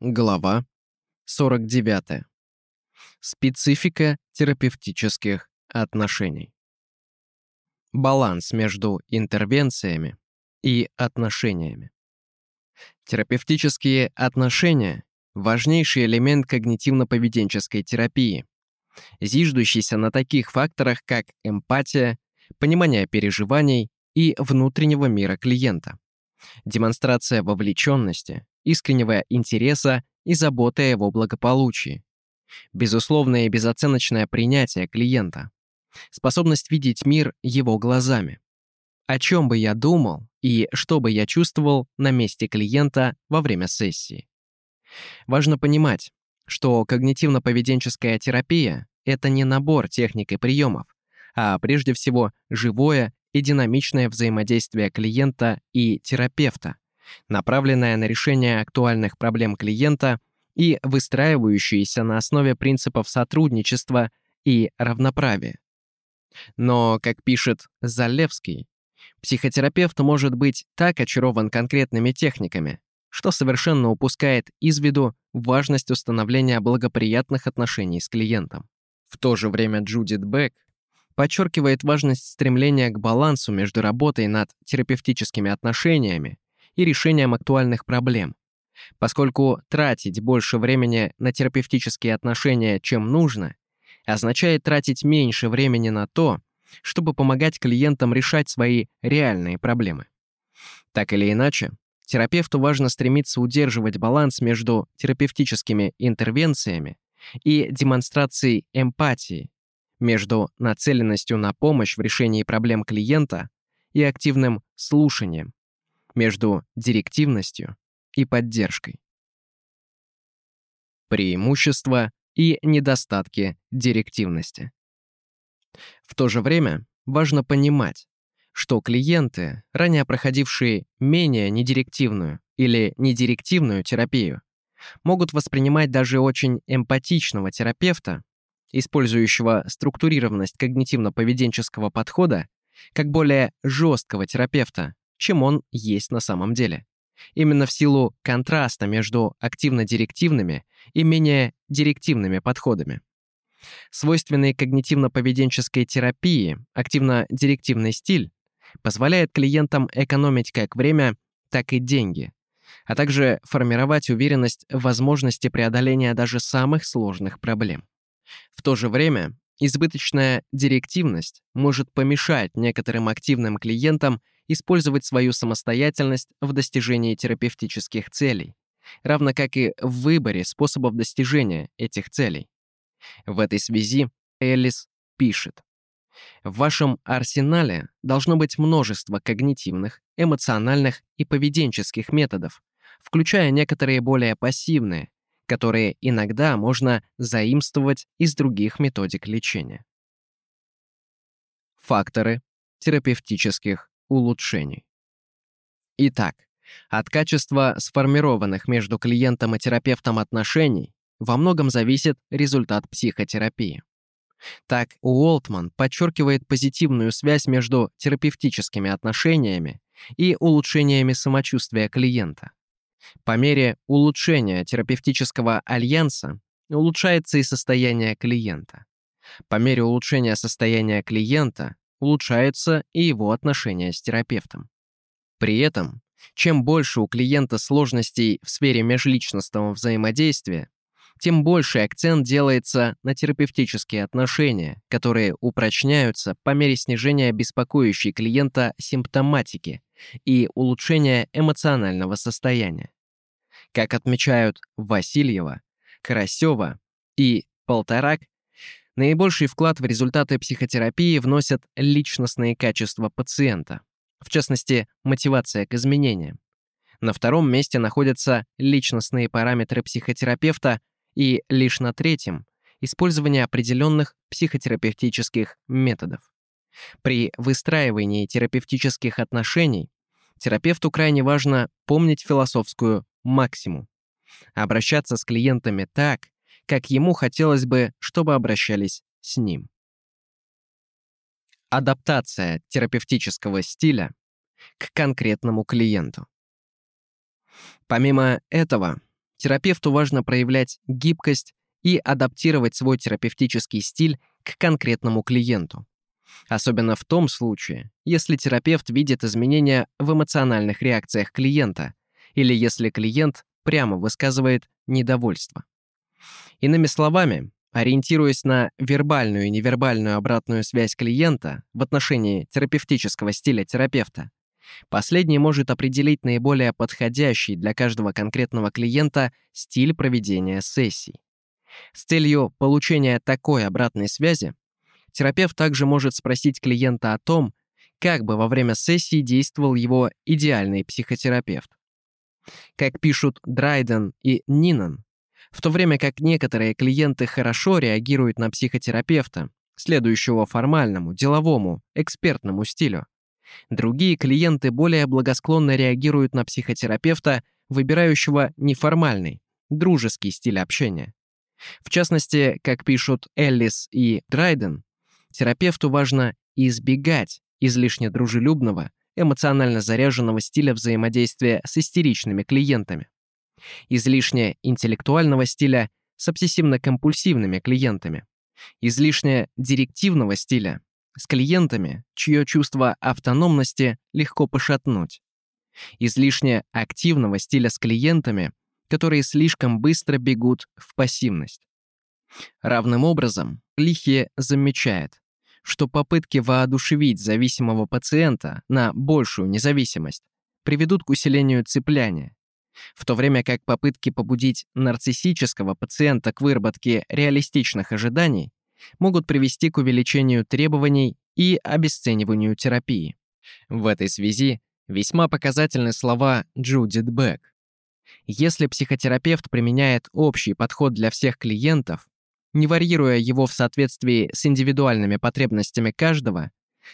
Глава 49. Специфика терапевтических отношений. Баланс между интервенциями и отношениями. Терапевтические отношения – важнейший элемент когнитивно-поведенческой терапии, зиждущийся на таких факторах, как эмпатия, понимание переживаний и внутреннего мира клиента, демонстрация вовлеченности, искреннего интереса и заботы о его благополучии, безусловное и безоценочное принятие клиента, способность видеть мир его глазами. О чем бы я думал и что бы я чувствовал на месте клиента во время сессии. Важно понимать, что когнитивно-поведенческая терапия – это не набор техник и приемов, а прежде всего живое и динамичное взаимодействие клиента и терапевта, направленное на решение актуальных проблем клиента и выстраивающееся на основе принципов сотрудничества и равноправия. Но, как пишет Залевский, психотерапевт может быть так очарован конкретными техниками, что совершенно упускает из виду важность установления благоприятных отношений с клиентом. В то же время Джудит Бек подчеркивает важность стремления к балансу между работой над терапевтическими отношениями и решением актуальных проблем, поскольку тратить больше времени на терапевтические отношения, чем нужно, означает тратить меньше времени на то, чтобы помогать клиентам решать свои реальные проблемы. Так или иначе, терапевту важно стремиться удерживать баланс между терапевтическими интервенциями и демонстрацией эмпатии, между нацеленностью на помощь в решении проблем клиента и активным слушанием, между директивностью и поддержкой. Преимущества и недостатки директивности. В то же время важно понимать, что клиенты, ранее проходившие менее недирективную или недирективную терапию, могут воспринимать даже очень эмпатичного терапевта использующего структурированность когнитивно-поведенческого подхода, как более жесткого терапевта, чем он есть на самом деле. Именно в силу контраста между активно-директивными и менее директивными подходами. Свойственный когнитивно-поведенческой терапии активно-директивный стиль позволяет клиентам экономить как время, так и деньги, а также формировать уверенность в возможности преодоления даже самых сложных проблем. В то же время избыточная директивность может помешать некоторым активным клиентам использовать свою самостоятельность в достижении терапевтических целей, равно как и в выборе способов достижения этих целей. В этой связи Эллис пишет. В вашем арсенале должно быть множество когнитивных, эмоциональных и поведенческих методов, включая некоторые более пассивные, которые иногда можно заимствовать из других методик лечения. Факторы терапевтических улучшений. Итак, от качества сформированных между клиентом и терапевтом отношений во многом зависит результат психотерапии. Так, Уолтман подчеркивает позитивную связь между терапевтическими отношениями и улучшениями самочувствия клиента. По мере улучшения терапевтического альянса улучшается и состояние клиента. По мере улучшения состояния клиента улучшаются и его отношения с терапевтом. При этом, чем больше у клиента сложностей в сфере межличностного взаимодействия, тем больше акцент делается на терапевтические отношения, которые упрочняются по мере снижения беспокоящей клиента симптоматики и улучшения эмоционального состояния. Как отмечают Васильева, Карасева и Полторак, наибольший вклад в результаты психотерапии вносят личностные качества пациента, в частности, мотивация к изменениям. На втором месте находятся личностные параметры психотерапевта и лишь на третьем – использование определенных психотерапевтических методов. При выстраивании терапевтических отношений терапевту крайне важно помнить философскую максимум. Обращаться с клиентами так, как ему хотелось бы, чтобы обращались с ним. Адаптация терапевтического стиля к конкретному клиенту. Помимо этого, терапевту важно проявлять гибкость и адаптировать свой терапевтический стиль к конкретному клиенту. Особенно в том случае, если терапевт видит изменения в эмоциональных реакциях клиента или если клиент прямо высказывает недовольство. Иными словами, ориентируясь на вербальную и невербальную обратную связь клиента в отношении терапевтического стиля терапевта, последний может определить наиболее подходящий для каждого конкретного клиента стиль проведения сессий. С целью получения такой обратной связи терапевт также может спросить клиента о том, как бы во время сессии действовал его идеальный психотерапевт. Как пишут Драйден и Нинан, в то время как некоторые клиенты хорошо реагируют на психотерапевта, следующего формальному, деловому, экспертному стилю, другие клиенты более благосклонно реагируют на психотерапевта, выбирающего неформальный, дружеский стиль общения. В частности, как пишут Эллис и Драйден, терапевту важно избегать излишне дружелюбного, эмоционально заряженного стиля взаимодействия с истеричными клиентами, излишне интеллектуального стиля с обсессивно-компульсивными клиентами, излишне директивного стиля с клиентами, чье чувство автономности легко пошатнуть, излишне активного стиля с клиентами, которые слишком быстро бегут в пассивность. Равным образом, Лихи замечает, что попытки воодушевить зависимого пациента на большую независимость приведут к усилению цепляния, в то время как попытки побудить нарциссического пациента к выработке реалистичных ожиданий могут привести к увеличению требований и обесцениванию терапии. В этой связи весьма показательны слова Джудит Бек. Если психотерапевт применяет общий подход для всех клиентов, не варьируя его в соответствии с индивидуальными потребностями каждого,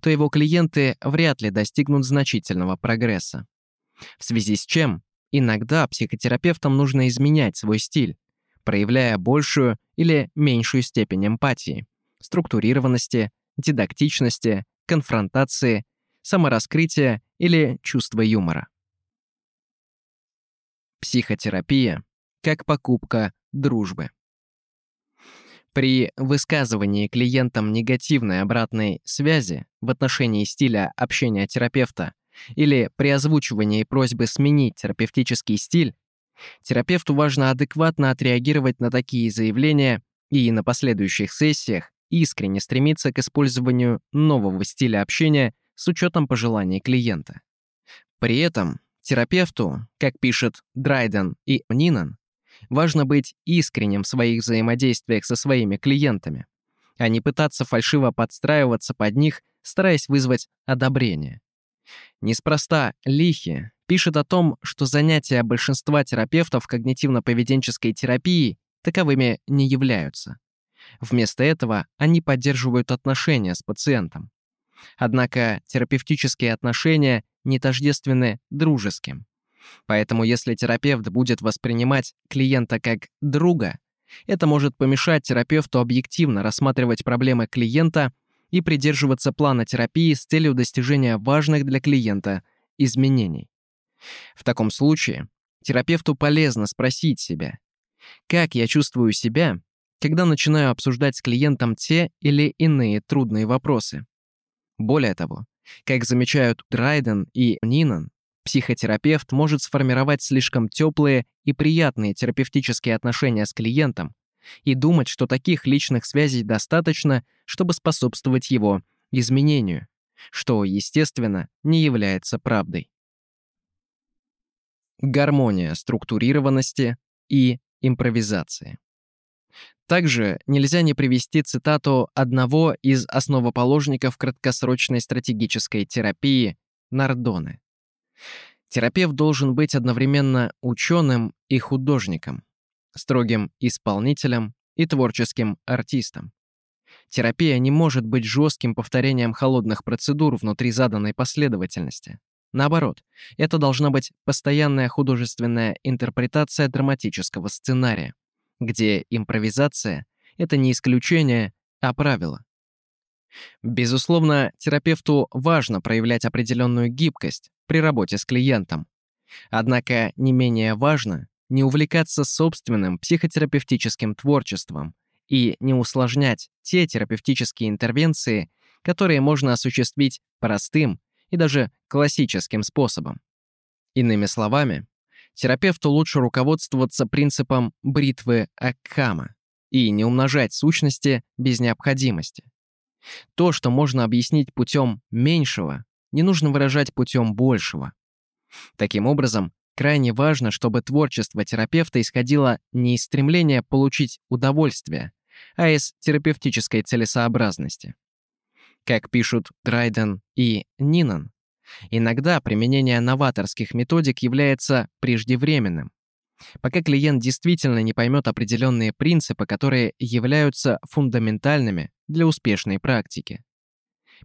то его клиенты вряд ли достигнут значительного прогресса. В связи с чем иногда психотерапевтам нужно изменять свой стиль, проявляя большую или меньшую степень эмпатии, структурированности, дидактичности, конфронтации, самораскрытия или чувства юмора. Психотерапия как покупка дружбы. При высказывании клиентам негативной обратной связи в отношении стиля общения терапевта или при озвучивании просьбы сменить терапевтический стиль, терапевту важно адекватно отреагировать на такие заявления и на последующих сессиях искренне стремиться к использованию нового стиля общения с учетом пожеланий клиента. При этом терапевту, как пишет Драйден и Нинан, Важно быть искренним в своих взаимодействиях со своими клиентами, а не пытаться фальшиво подстраиваться под них, стараясь вызвать одобрение. Неспроста Лихи пишет о том, что занятия большинства терапевтов когнитивно-поведенческой терапии таковыми не являются. Вместо этого они поддерживают отношения с пациентом. Однако терапевтические отношения не тождественны дружеским. Поэтому если терапевт будет воспринимать клиента как друга, это может помешать терапевту объективно рассматривать проблемы клиента и придерживаться плана терапии с целью достижения важных для клиента изменений. В таком случае терапевту полезно спросить себя, как я чувствую себя, когда начинаю обсуждать с клиентом те или иные трудные вопросы. Более того, как замечают Драйден и Нинан, Психотерапевт может сформировать слишком теплые и приятные терапевтические отношения с клиентом и думать, что таких личных связей достаточно, чтобы способствовать его изменению, что, естественно, не является правдой. Гармония структурированности и импровизации. Также нельзя не привести цитату одного из основоположников краткосрочной стратегической терапии Нардоне. Терапевт должен быть одновременно ученым и художником, строгим исполнителем и творческим артистом. Терапия не может быть жестким повторением холодных процедур внутри заданной последовательности. Наоборот, это должна быть постоянная художественная интерпретация драматического сценария, где импровизация — это не исключение, а правило. Безусловно, терапевту важно проявлять определенную гибкость при работе с клиентом. Однако не менее важно не увлекаться собственным психотерапевтическим творчеством и не усложнять те терапевтические интервенции, которые можно осуществить простым и даже классическим способом. Иными словами, терапевту лучше руководствоваться принципом бритвы Акхама и не умножать сущности без необходимости. То, что можно объяснить путем меньшего, не нужно выражать путем большего. Таким образом, крайне важно, чтобы творчество терапевта исходило не из стремления получить удовольствие, а из терапевтической целесообразности. Как пишут Драйден и Нинан, иногда применение новаторских методик является преждевременным, пока клиент действительно не поймет определенные принципы, которые являются фундаментальными для успешной практики.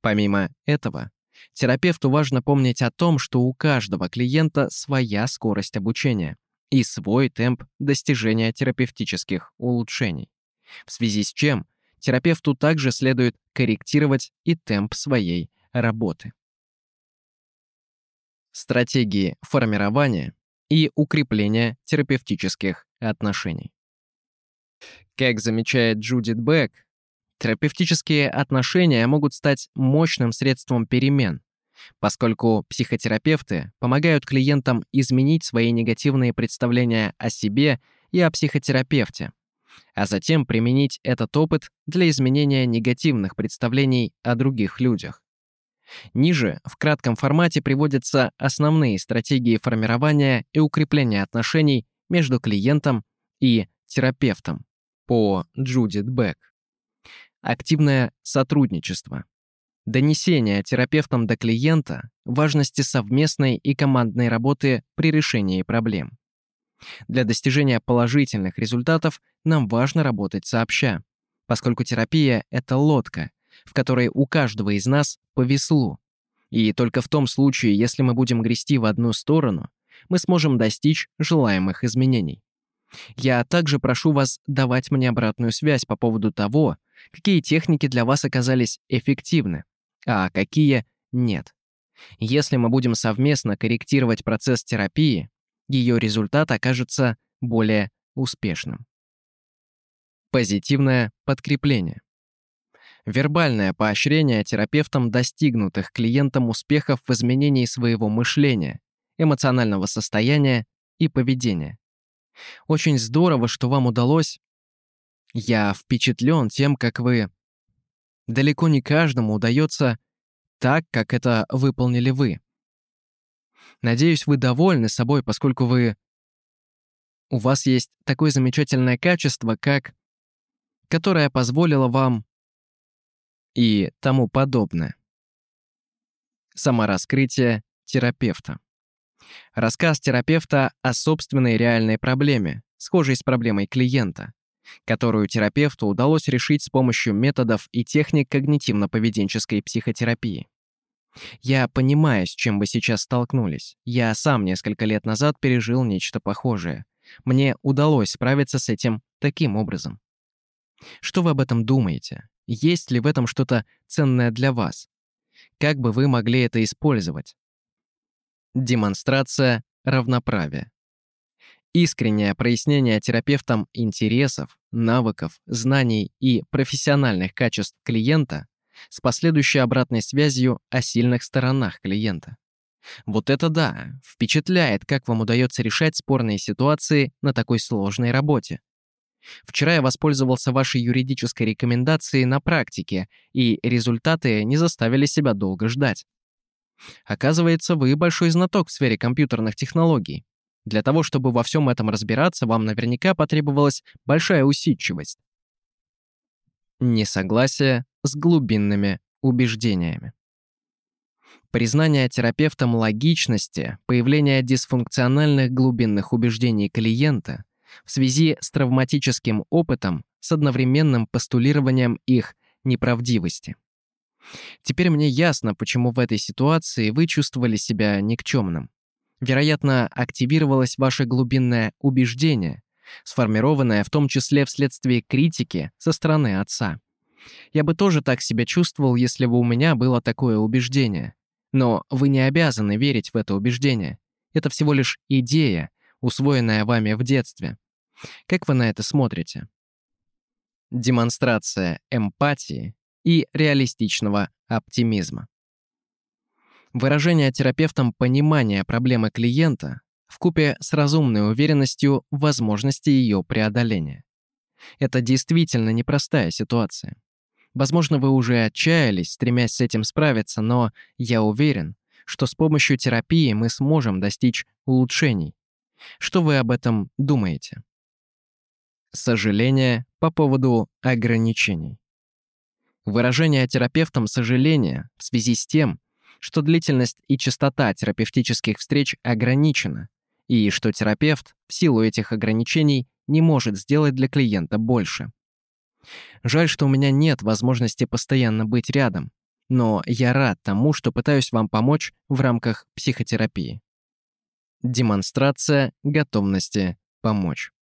Помимо этого, терапевту важно помнить о том, что у каждого клиента своя скорость обучения и свой темп достижения терапевтических улучшений, в связи с чем терапевту также следует корректировать и темп своей работы. Стратегии формирования и укрепления терапевтических отношений. Как замечает Джудит Бек, терапевтические отношения могут стать мощным средством перемен, поскольку психотерапевты помогают клиентам изменить свои негативные представления о себе и о психотерапевте, а затем применить этот опыт для изменения негативных представлений о других людях. Ниже в кратком формате приводятся основные стратегии формирования и укрепления отношений между клиентом и терапевтом по Джудит Бек. Активное сотрудничество. Донесение терапевтом до клиента важности совместной и командной работы при решении проблем. Для достижения положительных результатов нам важно работать сообща, поскольку терапия — это лодка, в которой у каждого из нас по веслу. И только в том случае, если мы будем грести в одну сторону, мы сможем достичь желаемых изменений. Я также прошу вас давать мне обратную связь по поводу того, какие техники для вас оказались эффективны, а какие нет. Если мы будем совместно корректировать процесс терапии, ее результат окажется более успешным. Позитивное подкрепление. Вербальное поощрение терапевтам достигнутых клиентам успехов в изменении своего мышления, эмоционального состояния и поведения. Очень здорово, что вам удалось. Я впечатлен тем, как вы... Далеко не каждому удается так, как это выполнили вы. Надеюсь, вы довольны собой, поскольку вы... У вас есть такое замечательное качество, как... которое позволило вам... и тому подобное. Самораскрытие терапевта. Рассказ терапевта о собственной реальной проблеме, схожей с проблемой клиента, которую терапевту удалось решить с помощью методов и техник когнитивно-поведенческой психотерапии. Я понимаю, с чем вы сейчас столкнулись. Я сам несколько лет назад пережил нечто похожее. Мне удалось справиться с этим таким образом. Что вы об этом думаете? Есть ли в этом что-то ценное для вас? Как бы вы могли это использовать? Демонстрация равноправия. Искреннее прояснение терапевтам интересов, навыков, знаний и профессиональных качеств клиента с последующей обратной связью о сильных сторонах клиента. Вот это да, впечатляет, как вам удается решать спорные ситуации на такой сложной работе. Вчера я воспользовался вашей юридической рекомендацией на практике, и результаты не заставили себя долго ждать. Оказывается, вы большой знаток в сфере компьютерных технологий. Для того, чтобы во всем этом разбираться, вам наверняка потребовалась большая усидчивость. Несогласие с глубинными убеждениями. Признание терапевтом логичности появления дисфункциональных глубинных убеждений клиента в связи с травматическим опытом с одновременным постулированием их неправдивости. Теперь мне ясно, почему в этой ситуации вы чувствовали себя никчемным. Вероятно, активировалось ваше глубинное убеждение, сформированное в том числе вследствие критики со стороны отца. Я бы тоже так себя чувствовал, если бы у меня было такое убеждение. Но вы не обязаны верить в это убеждение. Это всего лишь идея, усвоенное вами в детстве. Как вы на это смотрите? Демонстрация эмпатии и реалистичного оптимизма. Выражение терапевтом понимания проблемы клиента вкупе с разумной уверенностью в возможности ее преодоления. Это действительно непростая ситуация. Возможно, вы уже отчаялись, стремясь с этим справиться, но я уверен, что с помощью терапии мы сможем достичь улучшений. Что вы об этом думаете? Сожаление по поводу ограничений. Выражение терапевтом сожаления в связи с тем, что длительность и частота терапевтических встреч ограничена, и что терапевт в силу этих ограничений не может сделать для клиента больше. Жаль, что у меня нет возможности постоянно быть рядом, но я рад тому, что пытаюсь вам помочь в рамках психотерапии. Демонстрация готовности помочь.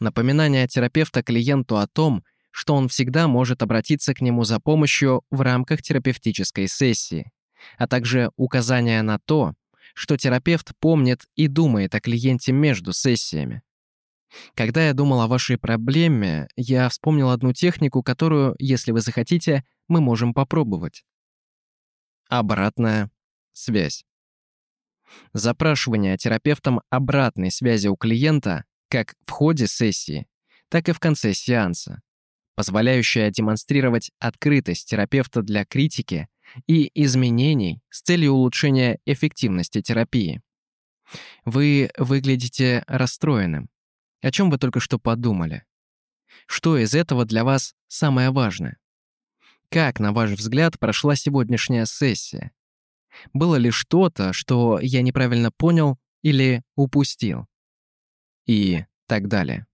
Напоминание терапевта клиенту о том, что он всегда может обратиться к нему за помощью в рамках терапевтической сессии, а также указание на то, что терапевт помнит и думает о клиенте между сессиями. Когда я думал о вашей проблеме, я вспомнил одну технику, которую, если вы захотите, мы можем попробовать. Обратная связь. Запрашивание терапевтом обратной связи у клиента как в ходе сессии, так и в конце сеанса, позволяющая демонстрировать открытость терапевта для критики и изменений с целью улучшения эффективности терапии. Вы выглядите расстроенным. О чем вы только что подумали? Что из этого для вас самое важное? Как, на ваш взгляд, прошла сегодняшняя сессия? Было ли что-то, что я неправильно понял или упустил? И так далее.